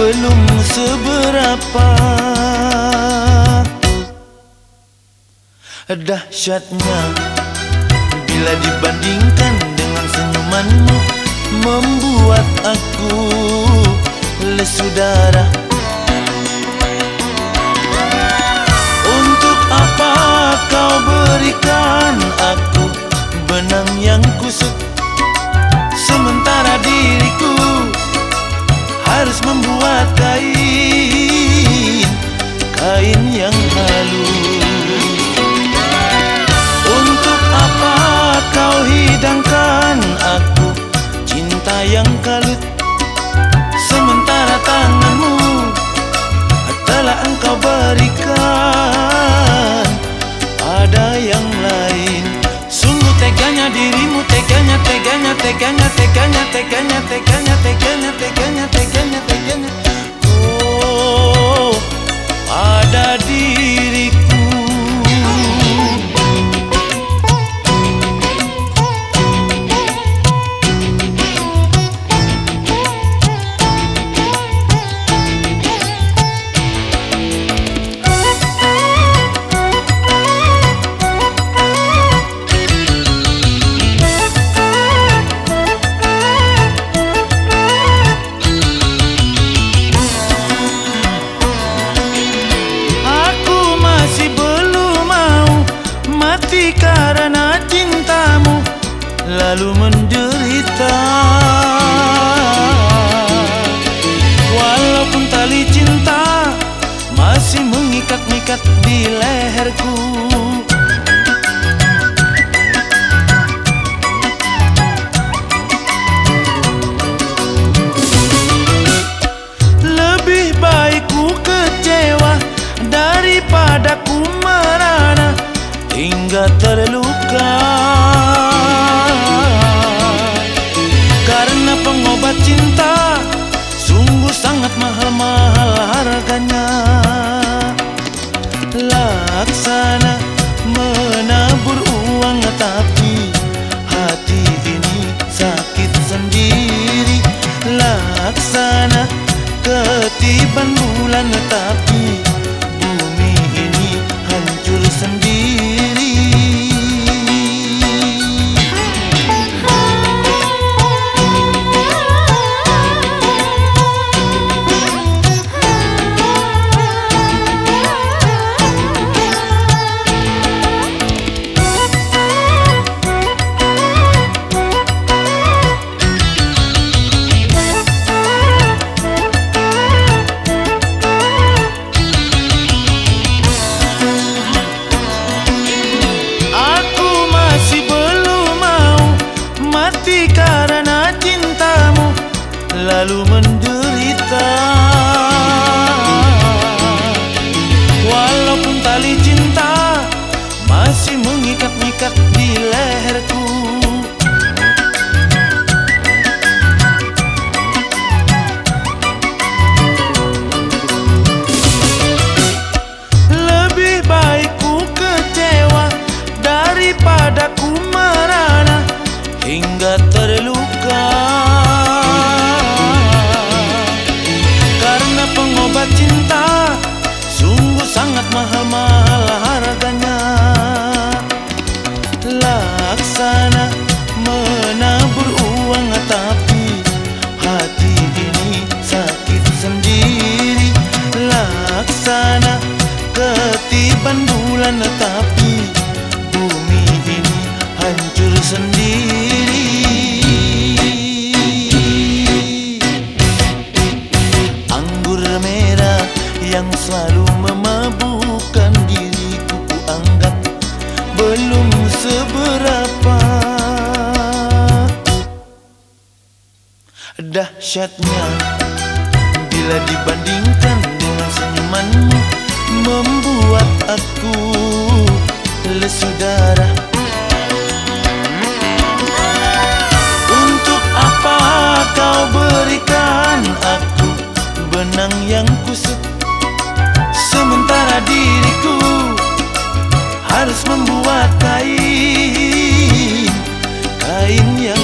belum seberapa. Dahsyatnya bila dibandingkan dengan senyumanmu Membuat aku lesu darah. Untuk apa kau berikan aku benang yang kusut? Sementara diriku yang kalut. Sementara tanganmu Telah engkau berikan. Pada yang lain. Sungguh teganya dirimu Teganya, teganya, teganya, teganya, Lalu menderita. Walaupun tali cinta masih mengikat-ikat di leherku sangat mahal-mahal harganya. Laksana menabur uang tapi hati ini sakit sendiri. Laksana ketiban bulan tapi Lalu menderita. Walaupun tali cinta masih mengikat-ikat di leherku mahal-mahal harganya. Laksana menabur uang tapi hati ini sakit sendiri. Laksana ketiban bulan tapi bumi ini hancur sendiri. Anggur merah yang selalu memabukkan seberapa Dahsyatnya Bila dibandingkan dengan senyumanmu Membuat aku lesu darah Nhân